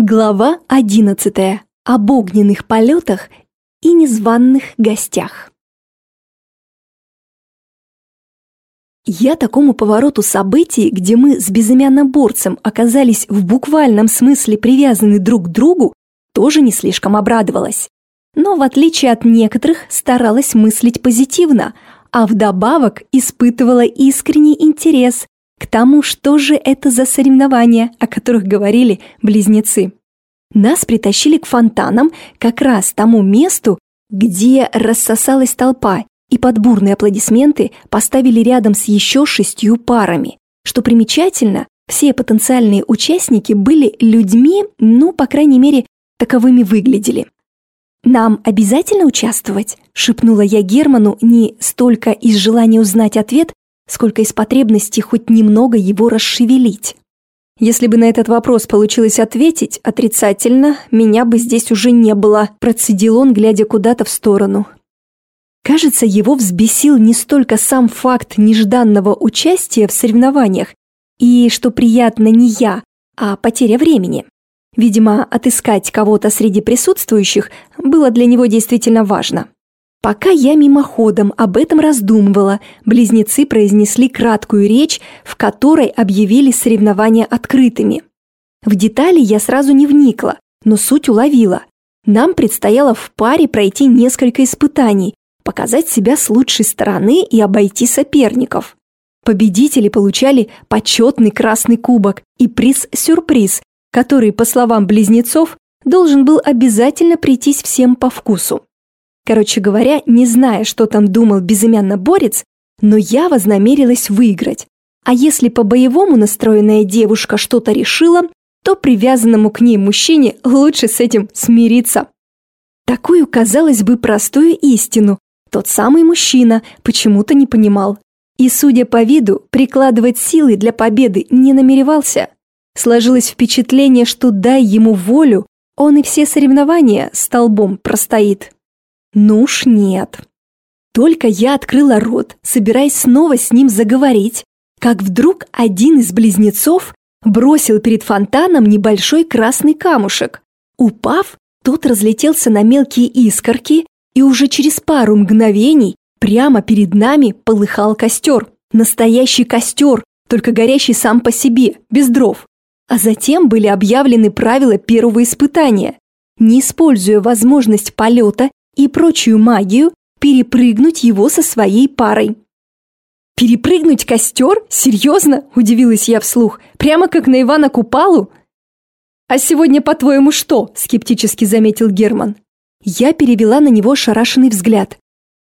Глава 11. Об огненных полетах и незваных гостях. Я такому повороту событий, где мы с безымянноборцем оказались в буквальном смысле привязаны друг к другу, тоже не слишком обрадовалась. Но в отличие от некоторых старалась мыслить позитивно, а вдобавок испытывала искренний интерес к тому, что же это за соревнования, о которых говорили близнецы. Нас притащили к фонтанам, как раз тому месту, где рассосалась толпа, и под бурные аплодисменты поставили рядом с еще шестью парами. Что примечательно, все потенциальные участники были людьми, ну, по крайней мере, таковыми выглядели. «Нам обязательно участвовать?» – шепнула я Герману не столько из желания узнать ответ, сколько из потребности хоть немного его расшевелить. Если бы на этот вопрос получилось ответить отрицательно, меня бы здесь уже не было, процедил он, глядя куда-то в сторону. Кажется, его взбесил не столько сам факт нежданного участия в соревнованиях и, что приятно, не я, а потеря времени. Видимо, отыскать кого-то среди присутствующих было для него действительно важно. Пока я мимоходом об этом раздумывала, близнецы произнесли краткую речь, в которой объявили соревнования открытыми. В детали я сразу не вникла, но суть уловила. Нам предстояло в паре пройти несколько испытаний, показать себя с лучшей стороны и обойти соперников. Победители получали почетный красный кубок и приз-сюрприз, который, по словам близнецов, должен был обязательно прийтись всем по вкусу. Короче говоря, не зная, что там думал безымянно борец, но я вознамерилась выиграть. А если по-боевому настроенная девушка что-то решила, то привязанному к ней мужчине лучше с этим смириться. Такую, казалось бы, простую истину тот самый мужчина почему-то не понимал. И, судя по виду, прикладывать силы для победы не намеревался. Сложилось впечатление, что дай ему волю, он и все соревнования столбом простоит. Ну уж нет. Только я открыла рот, собираясь снова с ним заговорить, как вдруг один из близнецов бросил перед фонтаном небольшой красный камушек. Упав, тот разлетелся на мелкие искорки, и уже через пару мгновений прямо перед нами полыхал костер. Настоящий костер, только горящий сам по себе, без дров. А затем были объявлены правила первого испытания. Не используя возможность полета и прочую магию, перепрыгнуть его со своей парой. «Перепрыгнуть костер? Серьезно?» – удивилась я вслух. «Прямо как на Ивана Купалу?» «А сегодня, по-твоему, что?» – скептически заметил Герман. Я перевела на него шарашенный взгляд.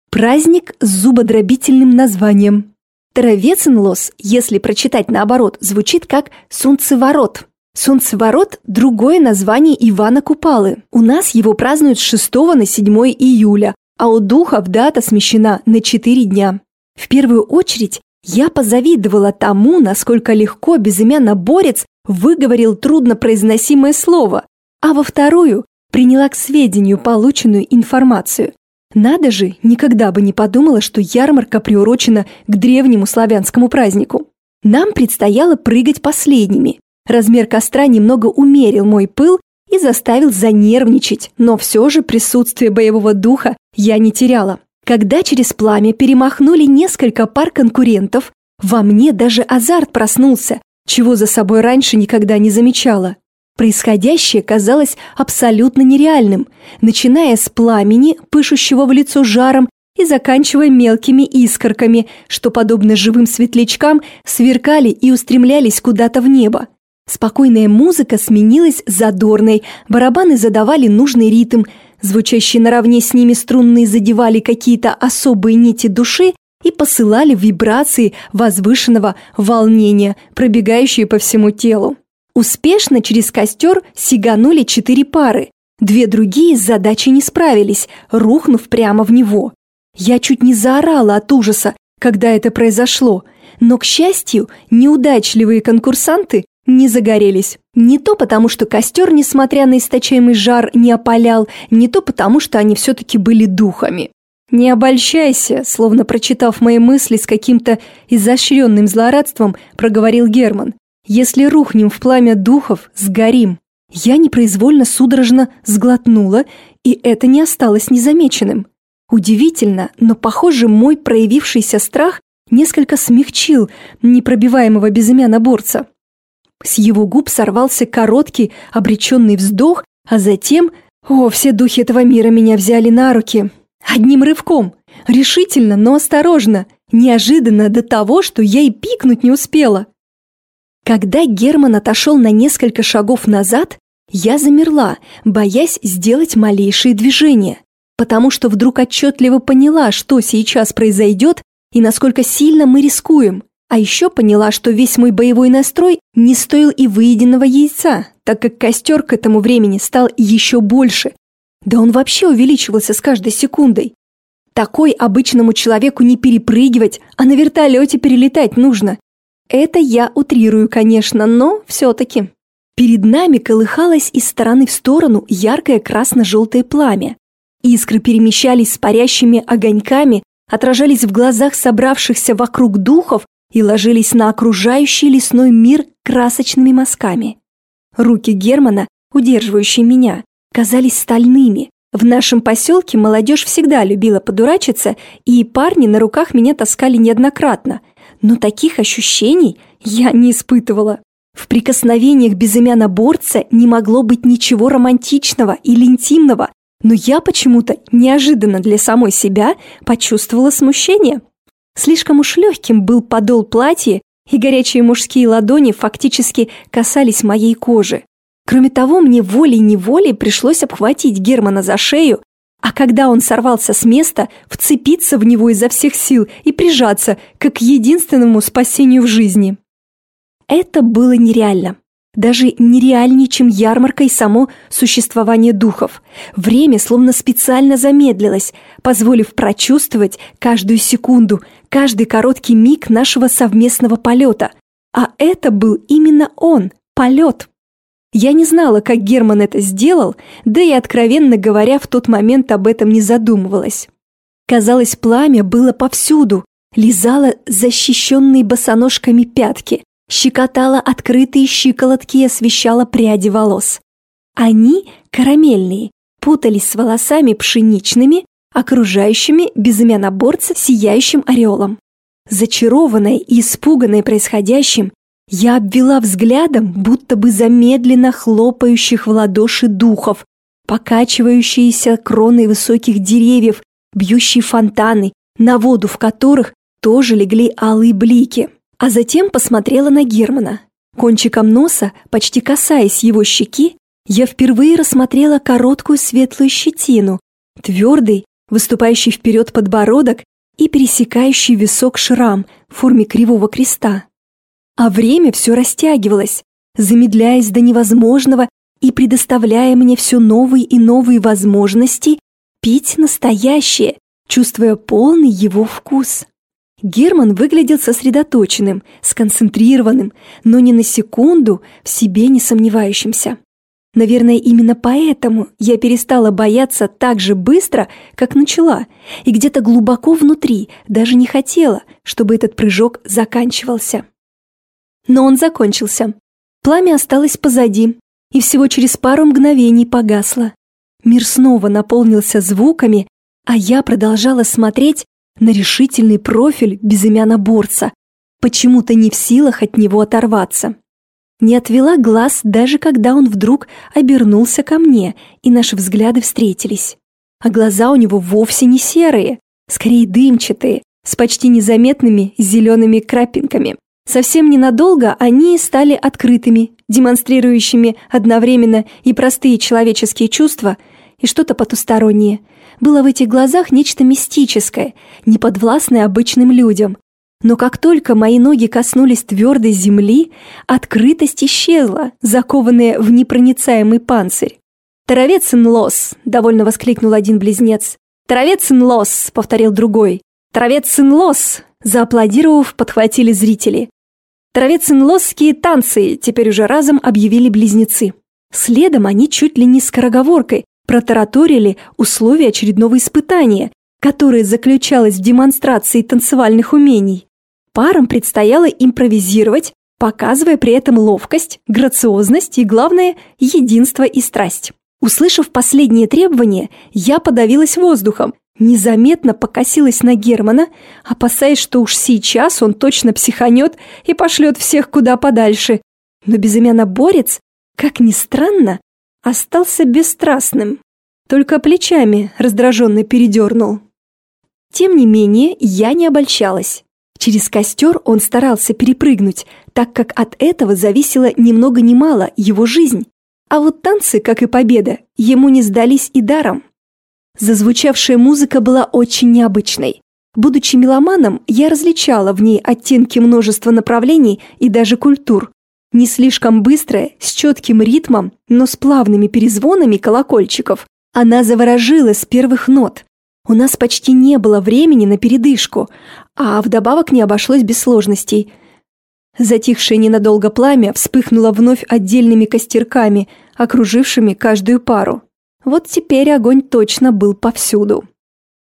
Праздник с зубодробительным названием. Травеценлос, если прочитать наоборот, звучит как «солнцеворот». Солнцеворот – другое название Ивана Купалы. У нас его празднуют с 6 на 7 июля, а у духов дата смещена на 4 дня. В первую очередь я позавидовала тому, насколько легко безымянно борец выговорил труднопроизносимое слово, а во вторую приняла к сведению полученную информацию. Надо же, никогда бы не подумала, что ярмарка приурочена к древнему славянскому празднику. Нам предстояло прыгать последними, Размер костра немного умерил мой пыл и заставил занервничать, но все же присутствие боевого духа я не теряла. Когда через пламя перемахнули несколько пар конкурентов, во мне даже азарт проснулся, чего за собой раньше никогда не замечала. Происходящее казалось абсолютно нереальным, начиная с пламени, пышущего в лицо жаром, и заканчивая мелкими искорками, что, подобно живым светлячкам, сверкали и устремлялись куда-то в небо. Спокойная музыка сменилась задорной, барабаны задавали нужный ритм, звучащие наравне с ними струнные задевали какие-то особые нити души и посылали вибрации возвышенного волнения, пробегающие по всему телу. Успешно через костер сиганули четыре пары. Две другие с задачей не справились, рухнув прямо в него. Я чуть не заорала от ужаса, когда это произошло, но, к счастью, неудачливые конкурсанты не загорелись. Не то потому, что костер, несмотря на источаемый жар, не опалял, не то потому, что они все-таки были духами. «Не обольщайся», словно прочитав мои мысли с каким-то изощренным злорадством, проговорил Герман. «Если рухнем в пламя духов, сгорим. Я непроизвольно судорожно сглотнула, и это не осталось незамеченным. Удивительно, но, похоже, мой проявившийся страх несколько смягчил непробиваемого безымянно борца. С его губ сорвался короткий, обреченный вздох, а затем... О, все духи этого мира меня взяли на руки. Одним рывком. Решительно, но осторожно. Неожиданно до того, что я и пикнуть не успела. Когда Герман отошел на несколько шагов назад, я замерла, боясь сделать малейшие движения, потому что вдруг отчетливо поняла, что сейчас произойдет и насколько сильно мы рискуем. А еще поняла, что весь мой боевой настрой не стоил и выеденного яйца, так как костер к этому времени стал еще больше. Да он вообще увеличивался с каждой секундой. Такой обычному человеку не перепрыгивать, а на вертолете перелетать нужно. Это я утрирую, конечно, но все-таки. Перед нами колыхалось из стороны в сторону яркое красно-желтое пламя. Искры перемещались с парящими огоньками, отражались в глазах собравшихся вокруг духов и ложились на окружающий лесной мир красочными мазками. Руки Германа, удерживающие меня, казались стальными. В нашем поселке молодежь всегда любила подурачиться, и парни на руках меня таскали неоднократно. Но таких ощущений я не испытывала. В прикосновениях безымяноборца не могло быть ничего романтичного или интимного, но я почему-то неожиданно для самой себя почувствовала смущение. Слишком уж легким был подол платья, и горячие мужские ладони фактически касались моей кожи. Кроме того, мне волей-неволей пришлось обхватить Германа за шею, а когда он сорвался с места, вцепиться в него изо всех сил и прижаться, как к единственному спасению в жизни. Это было нереально даже нереальнее, чем ярмарка и само существование духов. Время словно специально замедлилось, позволив прочувствовать каждую секунду, каждый короткий миг нашего совместного полета. А это был именно он, полет. Я не знала, как Герман это сделал, да и, откровенно говоря, в тот момент об этом не задумывалась. Казалось, пламя было повсюду, лизало защищенные босоножками пятки, щекотала открытые щиколотки и освещала пряди волос. Они, карамельные, путались с волосами пшеничными, окружающими безымяноборца сияющим ореолом. Зачарованная и испуганная происходящим, я обвела взглядом будто бы замедленно хлопающих в ладоши духов, покачивающиеся кроны высоких деревьев, бьющие фонтаны, на воду в которых тоже легли алые блики а затем посмотрела на Германа. Кончиком носа, почти касаясь его щеки, я впервые рассмотрела короткую светлую щетину, твердый, выступающий вперед подбородок и пересекающий висок шрам в форме кривого креста. А время все растягивалось, замедляясь до невозможного и предоставляя мне все новые и новые возможности пить настоящее, чувствуя полный его вкус. Герман выглядел сосредоточенным, сконцентрированным, но ни на секунду в себе не сомневающимся. Наверное, именно поэтому я перестала бояться так же быстро, как начала, и где-то глубоко внутри даже не хотела, чтобы этот прыжок заканчивался. Но он закончился. Пламя осталось позади, и всего через пару мгновений погасло. Мир снова наполнился звуками, а я продолжала смотреть на решительный профиль безымяноборца, почему-то не в силах от него оторваться. Не отвела глаз, даже когда он вдруг обернулся ко мне, и наши взгляды встретились. А глаза у него вовсе не серые, скорее дымчатые, с почти незаметными зелеными крапинками. Совсем ненадолго они стали открытыми, демонстрирующими одновременно и простые человеческие чувства, и что-то потустороннее – было в этих глазах нечто мистическое, неподвластное обычным людям. Но как только мои ноги коснулись твердой земли, открытость исчезла, закованная в непроницаемый панцирь. «Таровецин лос!» — довольно воскликнул один близнец. «Таровецин лос!» — повторил другой. «Таровецин лос!» — зааплодировав, подхватили зрители. «Таровецин лосские танцы!» — теперь уже разом объявили близнецы. Следом они чуть ли не скороговоркой протараторили условия очередного испытания, которое заключалось в демонстрации танцевальных умений. Парам предстояло импровизировать, показывая при этом ловкость, грациозность и, главное, единство и страсть. Услышав последнее требование, я подавилась воздухом, незаметно покосилась на Германа, опасаясь, что уж сейчас он точно психанет и пошлет всех куда подальше. Но борец, как ни странно, остался бесстрастным. Только плечами раздраженно передернул. Тем не менее, я не обольщалась. Через костер он старался перепрыгнуть, так как от этого зависела ни много ни мало его жизнь. А вот танцы, как и победа, ему не сдались и даром. Зазвучавшая музыка была очень необычной. Будучи меломаном, я различала в ней оттенки множества направлений и даже культур. Не слишком быстрая, с четким ритмом, но с плавными перезвонами колокольчиков. Она заворожила с первых нот. У нас почти не было времени на передышку, а вдобавок не обошлось без сложностей. Затихшее ненадолго пламя вспыхнуло вновь отдельными костерками, окружившими каждую пару. Вот теперь огонь точно был повсюду.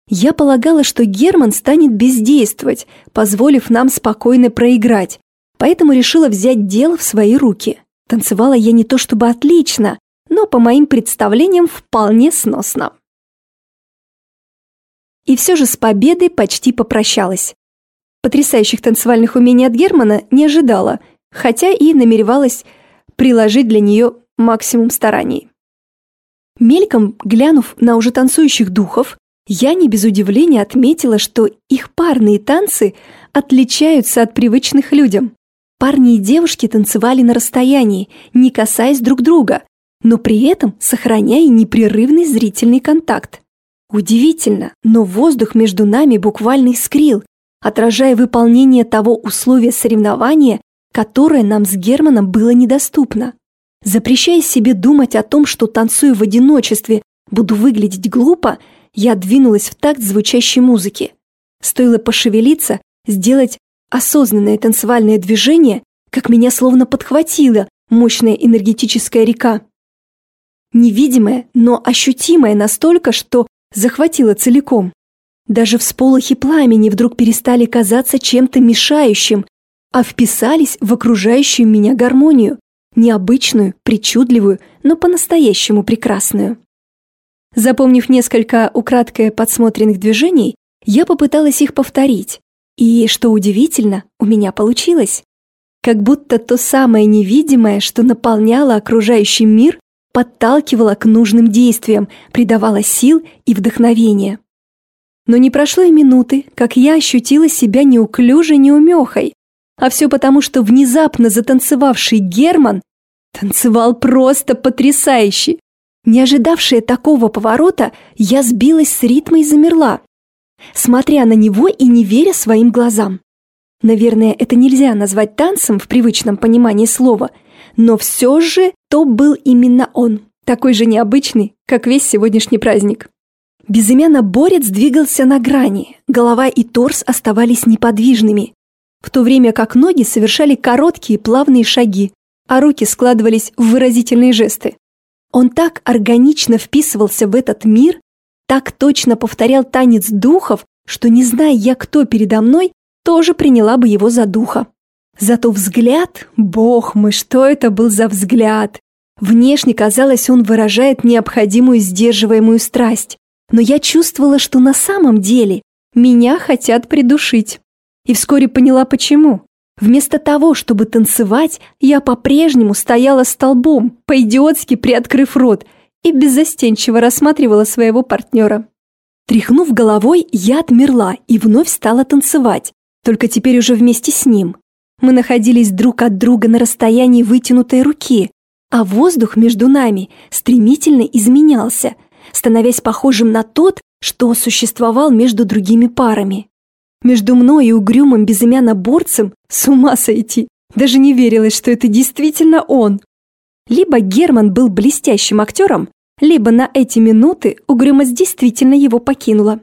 Я полагала, что Герман станет бездействовать, позволив нам спокойно проиграть, поэтому решила взять дело в свои руки. Танцевала я не то чтобы отлично, но по моим представлениям вполне сносно. И все же с победой почти попрощалась. Потрясающих танцевальных умений от Германа не ожидала, хотя и намеревалась приложить для нее максимум стараний. Мельком глянув на уже танцующих духов, я не без удивления отметила, что их парные танцы отличаются от привычных людям. Парни и девушки танцевали на расстоянии, не касаясь друг друга, но при этом сохраняя непрерывный зрительный контакт. Удивительно, но воздух между нами буквально искрил, отражая выполнение того условия соревнования, которое нам с Германом было недоступно. Запрещая себе думать о том, что танцую в одиночестве, буду выглядеть глупо, я двинулась в такт звучащей музыки. Стоило пошевелиться, сделать осознанное танцевальное движение, как меня словно подхватила мощная энергетическая река. Невидимая, но ощутимая настолько, что захватила целиком. Даже всполохи пламени вдруг перестали казаться чем-то мешающим, а вписались в окружающую меня гармонию, необычную, причудливую, но по-настоящему прекрасную. Запомнив несколько украдкой подсмотренных движений, я попыталась их повторить. И, что удивительно, у меня получилось. Как будто то самое невидимое, что наполняло окружающий мир, подталкивала к нужным действиям, придавала сил и вдохновения. Но не прошло и минуты, как я ощутила себя неуклюжей неумехой, а все потому, что внезапно затанцевавший Герман танцевал просто потрясающе. Не ожидавшая такого поворота, я сбилась с ритма и замерла, смотря на него и не веря своим глазам. Наверное, это нельзя назвать танцем в привычном понимании слова – но все же то был именно он, такой же необычный, как весь сегодняшний праздник. Безымянно борец двигался на грани, голова и торс оставались неподвижными, в то время как ноги совершали короткие плавные шаги, а руки складывались в выразительные жесты. Он так органично вписывался в этот мир, так точно повторял танец духов, что, не зная я, кто передо мной, тоже приняла бы его за духа. Зато взгляд, бог мой, что это был за взгляд! Внешне, казалось, он выражает необходимую сдерживаемую страсть. Но я чувствовала, что на самом деле меня хотят придушить. И вскоре поняла, почему. Вместо того, чтобы танцевать, я по-прежнему стояла столбом, по-идиотски приоткрыв рот, и беззастенчиво рассматривала своего партнера. Тряхнув головой, я отмерла и вновь стала танцевать, только теперь уже вместе с ним. Мы находились друг от друга на расстоянии вытянутой руки, а воздух между нами стремительно изменялся, становясь похожим на тот, что существовал между другими парами. Между мной и угрюмым безымянно-борцем с ума сойти. Даже не верилось, что это действительно он. Либо Герман был блестящим актером, либо на эти минуты угрюмость действительно его покинула.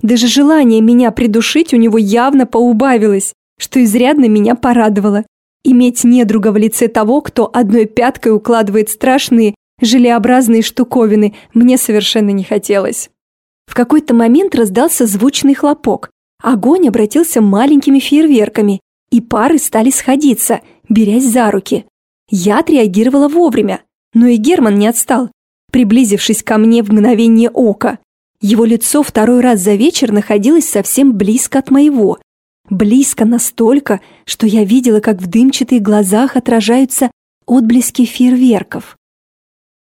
Даже желание меня придушить у него явно поубавилось, что изрядно меня порадовало. Иметь недруга в лице того, кто одной пяткой укладывает страшные желеобразные штуковины, мне совершенно не хотелось. В какой-то момент раздался звучный хлопок. Огонь обратился маленькими фейерверками, и пары стали сходиться, берясь за руки. Я отреагировала вовремя, но и Герман не отстал, приблизившись ко мне в мгновение ока. Его лицо второй раз за вечер находилось совсем близко от моего. Близко настолько, что я видела, как в дымчатых глазах отражаются отблески фейерверков.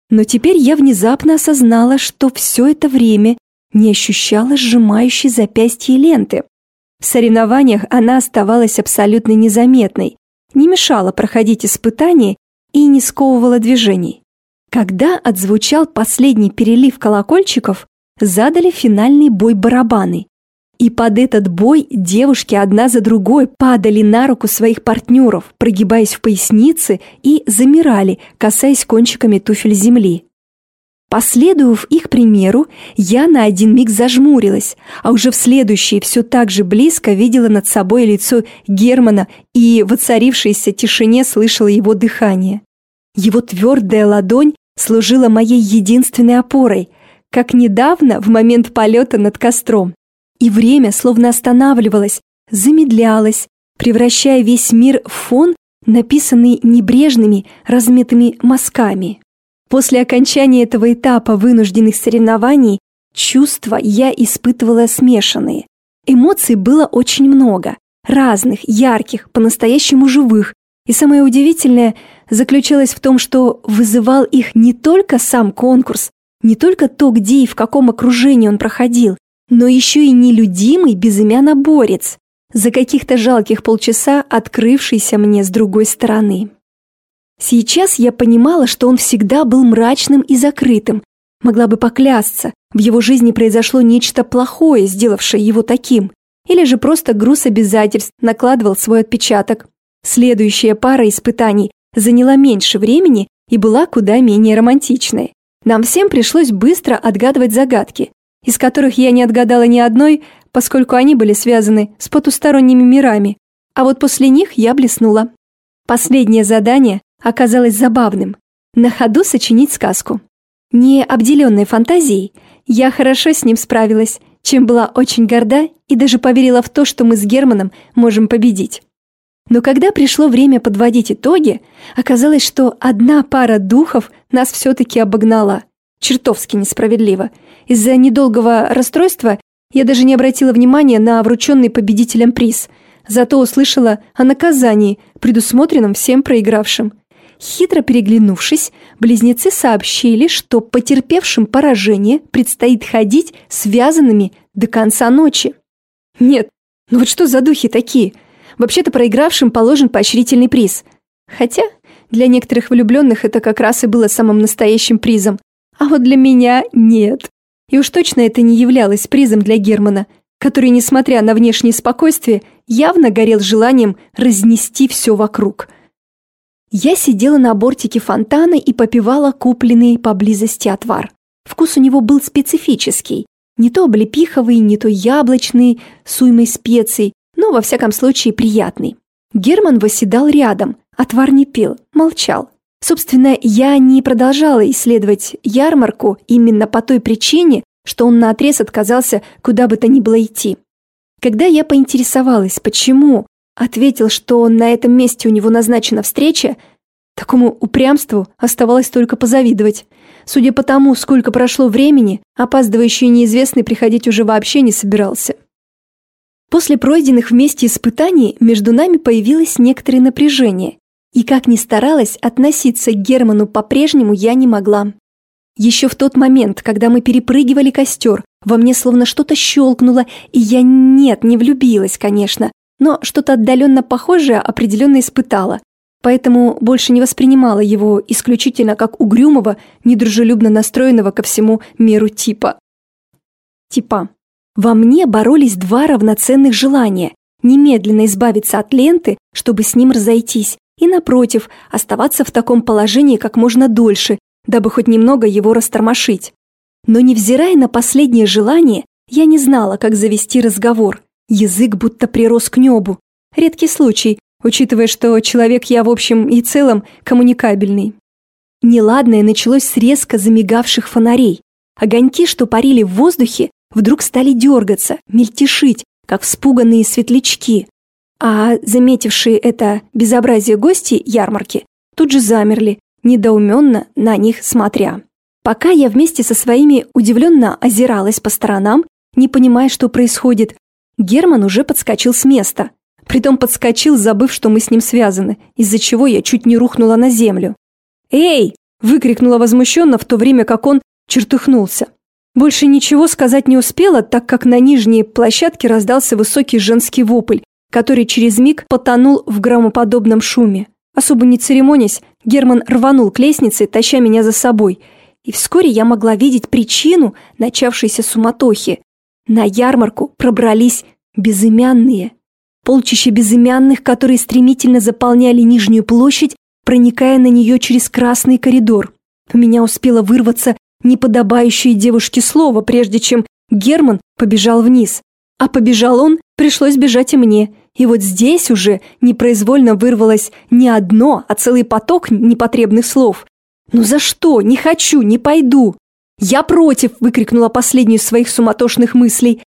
Но теперь я внезапно осознала, что все это время не ощущала сжимающей запястье ленты. В соревнованиях она оставалась абсолютно незаметной, не мешала проходить испытания и не сковывала движений. Когда отзвучал последний перелив колокольчиков, задали финальный бой барабаны. И под этот бой девушки одна за другой падали на руку своих партнеров, прогибаясь в пояснице и замирали, касаясь кончиками туфель земли. Последовав их примеру, я на один миг зажмурилась, а уже в следующий все так же близко видела над собой лицо Германа и в оцарившейся тишине слышала его дыхание. Его твердая ладонь служила моей единственной опорой, как недавно в момент полета над костром. И время словно останавливалось, замедлялось, превращая весь мир в фон, написанный небрежными, разметыми мазками. После окончания этого этапа вынужденных соревнований чувства я испытывала смешанные. Эмоций было очень много, разных, ярких, по-настоящему живых. И самое удивительное заключалось в том, что вызывал их не только сам конкурс, не только то, где и в каком окружении он проходил, но еще и нелюдимый безымянно-борец, за каких-то жалких полчаса открывшийся мне с другой стороны. Сейчас я понимала, что он всегда был мрачным и закрытым. Могла бы поклясться, в его жизни произошло нечто плохое, сделавшее его таким. Или же просто груз обязательств накладывал свой отпечаток. Следующая пара испытаний заняла меньше времени и была куда менее романтичной. Нам всем пришлось быстро отгадывать загадки, из которых я не отгадала ни одной, поскольку они были связаны с потусторонними мирами. А вот после них я блеснула. Последнее задание оказалось забавным. На ходу сочинить сказку. Не обделенной фантазией, я хорошо с ним справилась, чем была очень горда и даже поверила в то, что мы с Германом можем победить. Но когда пришло время подводить итоги, оказалось, что одна пара духов нас все-таки обогнала. Чертовски несправедливо. Из-за недолгого расстройства я даже не обратила внимания на врученный победителем приз, зато услышала о наказании, предусмотренном всем проигравшим. Хитро переглянувшись, близнецы сообщили, что потерпевшим поражение предстоит ходить связанными до конца ночи. Нет, ну вот что за духи такие? Вообще-то проигравшим положен поощрительный приз. Хотя для некоторых влюбленных это как раз и было самым настоящим призом. А вот для меня нет. И уж точно это не являлось призом для Германа, который, несмотря на внешнее спокойствие, явно горел желанием разнести все вокруг – я сидела на бортике фонтана и попивала купленный поблизости отвар. Вкус у него был специфический. Не то облепиховый, не то яблочный, с уймой специй, но во всяком случае приятный. Герман восседал рядом, отвар не пил, молчал. Собственно, я не продолжала исследовать ярмарку именно по той причине, что он наотрез отказался куда бы то ни было идти. Когда я поинтересовалась, почему, Ответил, что на этом месте у него назначена встреча. Такому упрямству оставалось только позавидовать. Судя по тому, сколько прошло времени, опаздывающий неизвестный приходить уже вообще не собирался. После пройденных вместе испытаний между нами появилось некоторое напряжение, и как ни старалась, относиться к Герману по-прежнему я не могла. Еще в тот момент, когда мы перепрыгивали костер, во мне словно что-то щелкнуло, и я нет, не влюбилась, конечно, но что-то отдаленно похожее определенно испытала, поэтому больше не воспринимала его исключительно как угрюмого, недружелюбно настроенного ко всему миру типа. Типа. Во мне боролись два равноценных желания – немедленно избавиться от ленты, чтобы с ним разойтись, и, напротив, оставаться в таком положении как можно дольше, дабы хоть немного его растормошить. Но невзирая на последнее желание, я не знала, как завести разговор. Язык будто прирос к небу. Редкий случай, учитывая, что человек я в общем и целом коммуникабельный. Неладное началось с резко замигавших фонарей. Огоньки, что парили в воздухе, вдруг стали дергаться, мельтешить, как вспуганные светлячки. А заметившие это безобразие гости ярмарки тут же замерли, недоуменно на них смотря. Пока я вместе со своими удивленно озиралась по сторонам, не понимая, что происходит, Герман уже подскочил с места. Притом подскочил, забыв, что мы с ним связаны, из-за чего я чуть не рухнула на землю. «Эй!» – выкрикнула возмущенно, в то время как он чертыхнулся. Больше ничего сказать не успела, так как на нижней площадке раздался высокий женский вопль, который через миг потонул в громоподобном шуме. Особо не церемонясь, Герман рванул к лестнице, таща меня за собой, и вскоре я могла видеть причину начавшейся суматохи. На ярмарку пробрались безымянные. Полчища безымянных, которые стремительно заполняли нижнюю площадь, проникая на нее через красный коридор. У меня успело вырваться неподобающее девушке слово, прежде чем Герман побежал вниз. А побежал он, пришлось бежать и мне. И вот здесь уже непроизвольно вырвалось не одно, а целый поток непотребных слов. «Ну за что? Не хочу, не пойду!» «Я против!» – выкрикнула последнюю из своих суматошных мыслей.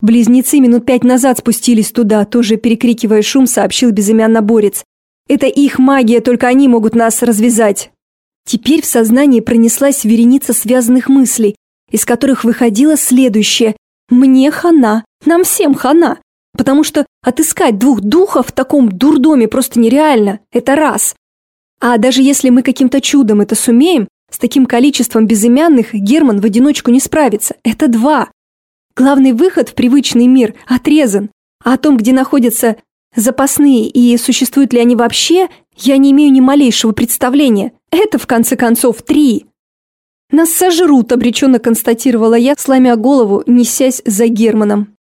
Близнецы минут пять назад спустились туда, тоже перекрикивая шум, сообщил безымянно борец. «Это их магия, только они могут нас развязать!» Теперь в сознании пронеслась вереница связанных мыслей, из которых выходило следующее. «Мне хана, нам всем хана!» Потому что отыскать двух духов в таком дурдоме просто нереально. Это раз. А даже если мы каким-то чудом это сумеем, с таким количеством безымянных Герман в одиночку не справится. Это два. Главный выход в привычный мир отрезан. А о том, где находятся запасные и существуют ли они вообще, я не имею ни малейшего представления. Это, в конце концов, три. Нас сожрут, обреченно констатировала я, сломя голову, несясь за Германом.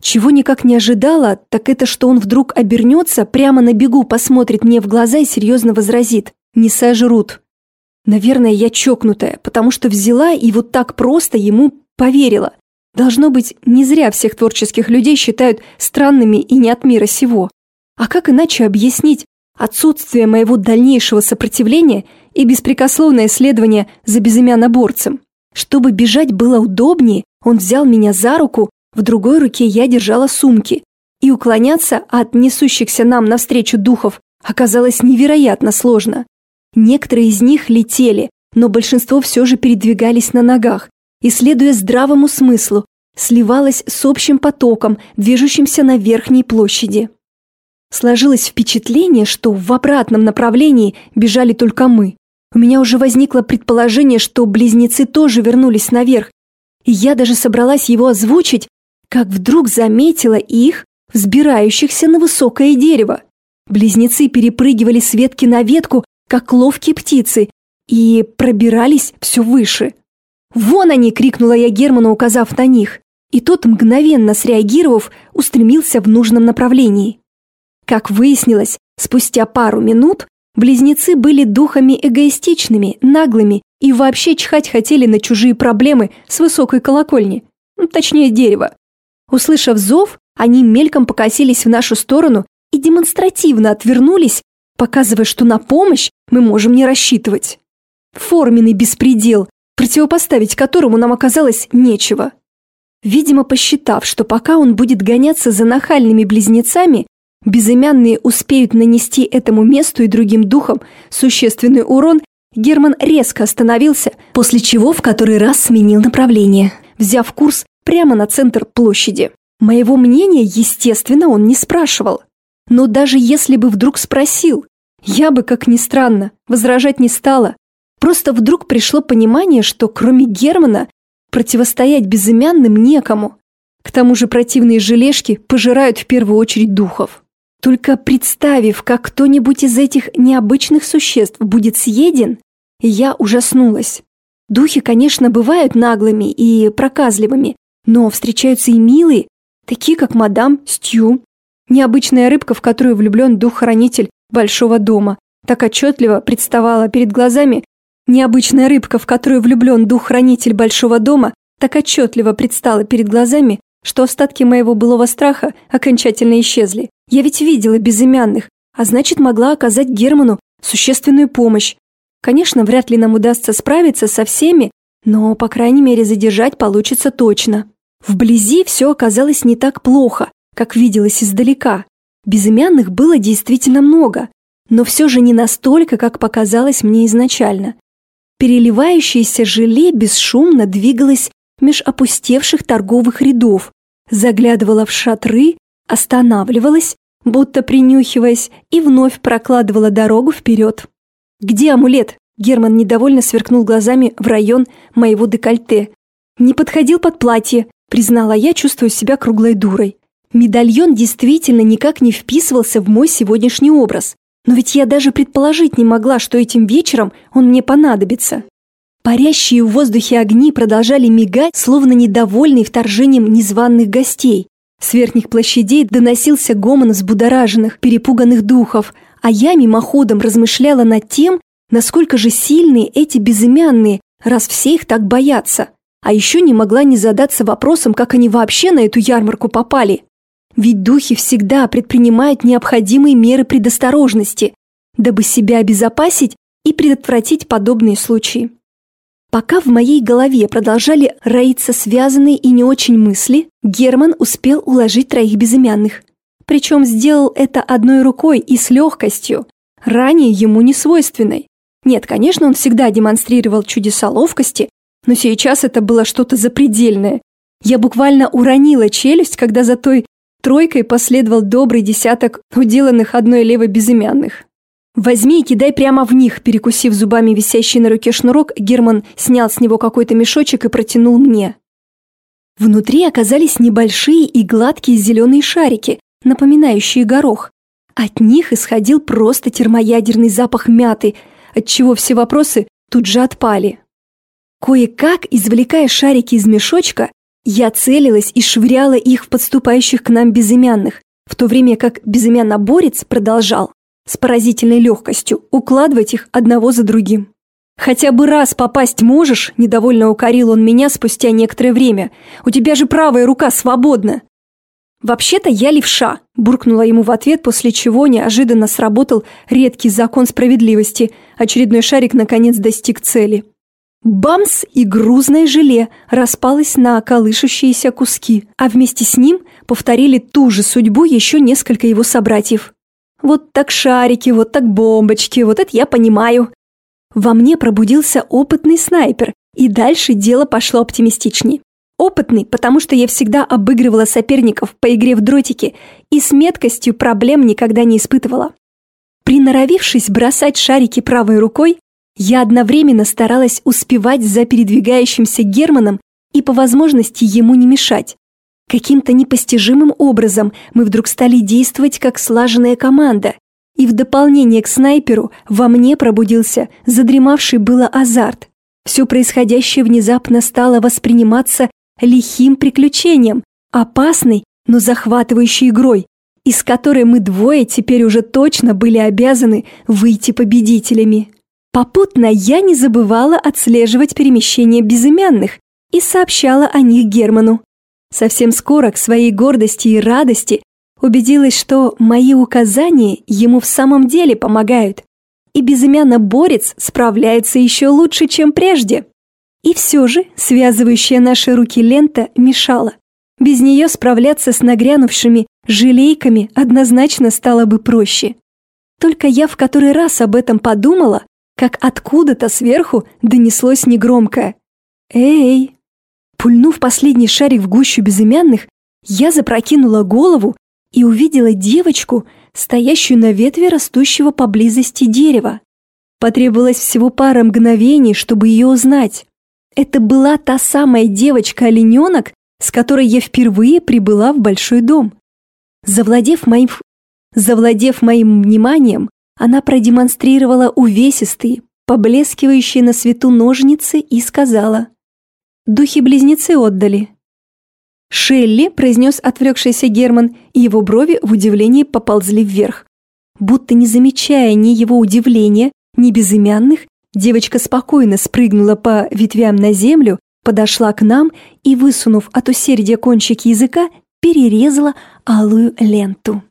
Чего никак не ожидала, так это что он вдруг обернется, прямо на бегу посмотрит мне в глаза и серьезно возразит. «Не сожрут». Наверное, я чокнутая, потому что взяла и вот так просто ему поверила. Должно быть, не зря всех творческих людей считают странными и не от мира сего. А как иначе объяснить отсутствие моего дальнейшего сопротивления и беспрекословное следование за безымяноборцем? Чтобы бежать было удобнее, он взял меня за руку в другой руке я держала сумки, и уклоняться от несущихся нам навстречу духов оказалось невероятно сложно. Некоторые из них летели, но большинство все же передвигались на ногах, и, следуя здравому смыслу, сливалось с общим потоком, движущимся на верхней площади. Сложилось впечатление, что в обратном направлении бежали только мы. У меня уже возникло предположение, что близнецы тоже вернулись наверх, и я даже собралась его озвучить, как вдруг заметила их, взбирающихся на высокое дерево. Близнецы перепрыгивали с ветки на ветку, как ловкие птицы, и пробирались все выше. «Вон они!» — крикнула я Герману, указав на них. И тот, мгновенно среагировав, устремился в нужном направлении. Как выяснилось, спустя пару минут близнецы были духами эгоистичными, наглыми и вообще чхать хотели на чужие проблемы с высокой колокольни, ну, точнее дерева. Услышав зов, они мельком покосились в нашу сторону и демонстративно отвернулись, показывая, что на помощь мы можем не рассчитывать. Форменный беспредел, противопоставить которому нам оказалось нечего. Видимо, посчитав, что пока он будет гоняться за нахальными близнецами, безымянные успеют нанести этому месту и другим духам существенный урон, Герман резко остановился, после чего в который раз сменил направление, взяв курс прямо на центр площади. Моего мнения, естественно, он не спрашивал. Но даже если бы вдруг спросил, я бы, как ни странно, возражать не стала. Просто вдруг пришло понимание, что кроме Германа противостоять безымянным некому. К тому же противные желешки пожирают в первую очередь духов. Только представив, как кто-нибудь из этих необычных существ будет съеден, я ужаснулась. Духи, конечно, бывают наглыми и проказливыми, но встречаются и милые, такие как мадам Стью, необычная рыбка, в которую влюблен дух-хранитель большого дома. Так отчетливо представала перед глазами необычная рыбка, в которую влюблен дух-хранитель большого дома, так отчетливо предстала перед глазами, что остатки моего былого страха окончательно исчезли. Я ведь видела безымянных, а значит могла оказать Герману существенную помощь. Конечно, вряд ли нам удастся справиться со всеми, но, по крайней мере, задержать получится точно. Вблизи все оказалось не так плохо, как виделось издалека. Безымянных было действительно много, но все же не настолько, как показалось мне изначально. Переливающееся желе бесшумно двигалось меж опустевших торговых рядов, заглядывало в шатры, останавливалось, будто принюхиваясь, и вновь прокладывало дорогу вперед. «Где амулет?» Герман недовольно сверкнул глазами в район моего декольте. «Не подходил под платье», признала я, чувствуя себя круглой дурой. Медальон действительно никак не вписывался в мой сегодняшний образ. Но ведь я даже предположить не могла, что этим вечером он мне понадобится. Парящие в воздухе огни продолжали мигать, словно недовольные вторжением незваных гостей. С верхних площадей доносился гомон взбудораженных, перепуганных духов, а я мимоходом размышляла над тем, насколько же сильные эти безымянные, раз все их так боятся. А еще не могла не задаться вопросом, как они вообще на эту ярмарку попали. Ведь духи всегда предпринимают необходимые меры предосторожности, дабы себя обезопасить и предотвратить подобные случаи. Пока в моей голове продолжали роиться связанные и не очень мысли, Герман успел уложить троих безымянных. Причем сделал это одной рукой и с легкостью, ранее ему не свойственной. Нет, конечно, он всегда демонстрировал чудеса ловкости, но сейчас это было что-то запредельное. Я буквально уронила челюсть, когда за той тройкой последовал добрый десяток уделанных одной левой безымянных. «Возьми и кидай прямо в них», перекусив зубами висящий на руке шнурок, Герман снял с него какой-то мешочек и протянул мне. Внутри оказались небольшие и гладкие зеленые шарики, напоминающие горох. От них исходил просто термоядерный запах мяты, отчего все вопросы тут же отпали. Кое-как, извлекая шарики из мешочка, я целилась и швыряла их в подступающих к нам безымянных, в то время как безымянно-борец продолжал с поразительной легкостью укладывать их одного за другим. «Хотя бы раз попасть можешь?» – недовольно укорил он меня спустя некоторое время. «У тебя же правая рука свободна!» «Вообще-то я левша», – буркнула ему в ответ, после чего неожиданно сработал редкий закон справедливости. Очередной шарик наконец достиг цели. Бамс и грузное желе распалось на колышущиеся куски, а вместе с ним повторили ту же судьбу еще несколько его собратьев. Вот так шарики, вот так бомбочки, вот это я понимаю. Во мне пробудился опытный снайпер, и дальше дело пошло оптимистичнее. Опытный, потому что я всегда обыгрывала соперников по игре в дротики и с меткостью проблем никогда не испытывала. Приноровившись бросать шарики правой рукой, я одновременно старалась успевать за передвигающимся Германом и по возможности ему не мешать. Каким-то непостижимым образом мы вдруг стали действовать как слаженная команда, и в дополнение к снайперу во мне пробудился задремавший было азарт. Все происходящее внезапно стало восприниматься лихим приключением, опасной, но захватывающей игрой, из которой мы двое теперь уже точно были обязаны выйти победителями. Попутно я не забывала отслеживать перемещение безымянных и сообщала о них Герману. Совсем скоро к своей гордости и радости убедилась, что мои указания ему в самом деле помогают, и безымянно борец справляется еще лучше, чем прежде. И все же связывающая наши руки лента мешала. Без нее справляться с нагрянувшими желейками однозначно стало бы проще. Только я в который раз об этом подумала, как откуда-то сверху донеслось негромкое «Эй!». Пульнув последний шарик в гущу безымянных, я запрокинула голову и увидела девочку, стоящую на ветве растущего поблизости дерева. Потребовалось всего пара мгновений, чтобы ее узнать. Это была та самая девочка-олененок, с которой я впервые прибыла в большой дом. Завладев моим, завладев моим вниманием, она продемонстрировала увесистые, поблескивающие на свету ножницы и сказала Духи-близнецы отдали». «Шелли», — произнес отвлекшийся Герман, и его брови в удивлении поползли вверх. Будто не замечая ни его удивления, ни безымянных, девочка спокойно спрыгнула по ветвям на землю, подошла к нам и, высунув от усердия кончик языка, перерезала алую ленту.